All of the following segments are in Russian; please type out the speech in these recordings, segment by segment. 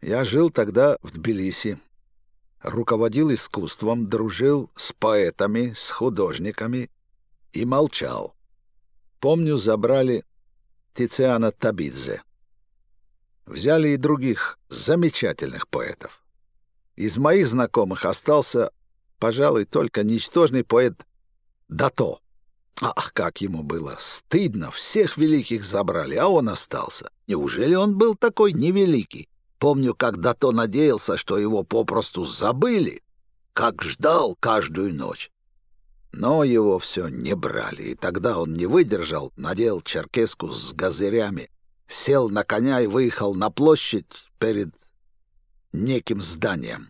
Я жил тогда в Тбилиси, руководил искусством, дружил с поэтами, с художниками и молчал. Помню, забрали Тициана Табидзе. Взяли и других замечательных поэтов. Из моих знакомых остался, пожалуй, только ничтожный поэт Дато. Ах, как ему было стыдно, всех великих забрали, а он остался. Неужели он был такой невеликий? Помню, как Дато надеялся, что его попросту забыли, как ждал каждую ночь. Но его все не брали, и тогда он не выдержал, надел черкеску с газырями, сел на коня и выехал на площадь перед неким зданием.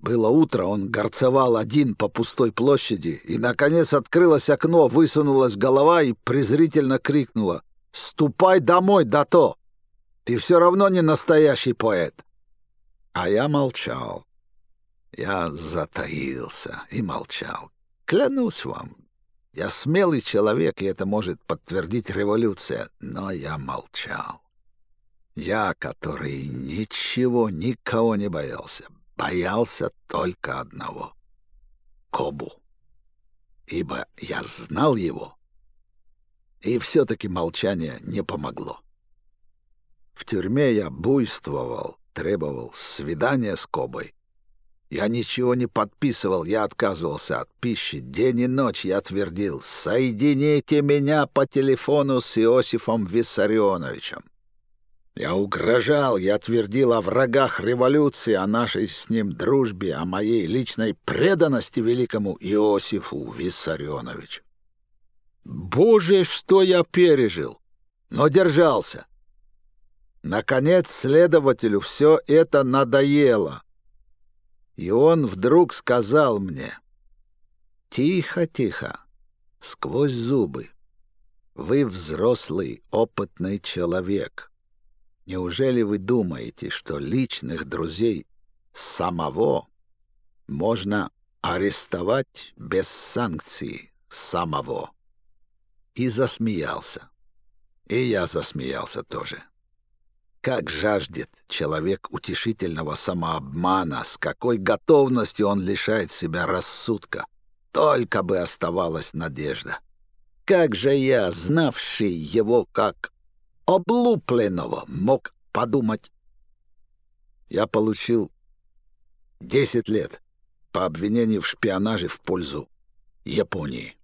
Было утро, он горцевал один по пустой площади, и, наконец, открылось окно, высунулась голова и презрительно крикнула «Ступай домой, Дато! Ты все равно не настоящий поэт!» А я молчал. Я затаился и молчал. Клянусь вам, я смелый человек, и это может подтвердить революция, но я молчал. Я, который ничего, никого не боялся, боялся только одного — Кобу. Ибо я знал его, и все-таки молчание не помогло. В тюрьме я буйствовал, требовал свидания с Кобой. Я ничего не подписывал, я отказывался от пищи. День и ночь я твердил «Соедините меня по телефону с Иосифом Виссарионовичем». Я угрожал, я твердил о врагах революции, о нашей с ним дружбе, о моей личной преданности великому Иосифу Виссарионовичу. Боже, что я пережил! Но держался. Наконец следователю все это надоело. И он вдруг сказал мне, «Тихо, тихо, сквозь зубы. Вы взрослый, опытный человек. Неужели вы думаете, что личных друзей самого можно арестовать без санкций самого?» И засмеялся. И я засмеялся тоже. Как жаждет человек утешительного самообмана, с какой готовностью он лишает себя рассудка. Только бы оставалась надежда. Как же я, знавший его как облупленного, мог подумать? Я получил десять лет по обвинению в шпионаже в пользу Японии.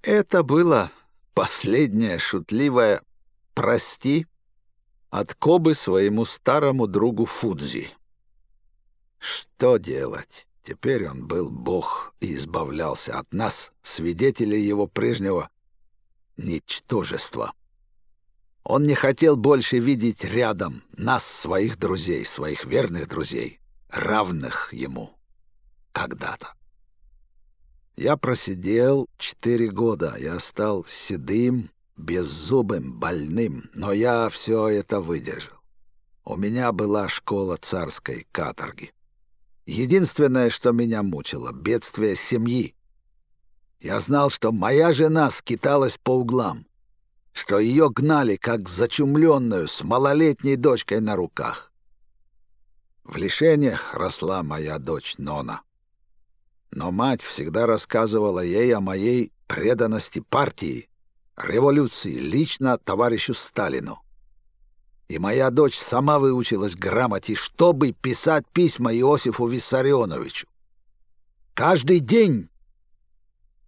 Это было последнее шутливое «прости» от Кобы своему старому другу Фудзи. Что делать? Теперь он был бог и избавлялся от нас, свидетелей его прежнего ничтожества. Он не хотел больше видеть рядом нас, своих друзей, своих верных друзей, равных ему когда-то. Я просидел четыре года, я стал седым, беззубым, больным, но я все это выдержал. У меня была школа царской каторги. Единственное, что меня мучило — бедствие семьи. Я знал, что моя жена скиталась по углам, что ее гнали, как зачумленную, с малолетней дочкой на руках. В лишениях росла моя дочь Нона. Но мать всегда рассказывала ей о моей преданности партии, революции лично товарищу Сталину. И моя дочь сама выучилась грамоте, чтобы писать письма Иосифу Виссарионовичу. Каждый день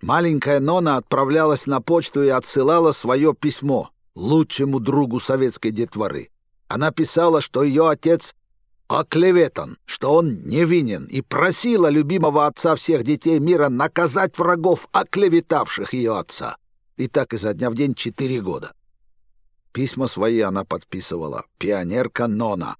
маленькая Нона отправлялась на почту и отсылала свое письмо лучшему другу советской детворы. Она писала, что ее отец оклеветан, что он невинен, и просила любимого отца всех детей мира наказать врагов, оклеветавших ее отца. И так изо дня в день четыре года. Письма свои она подписывала «Пионерка Нона»,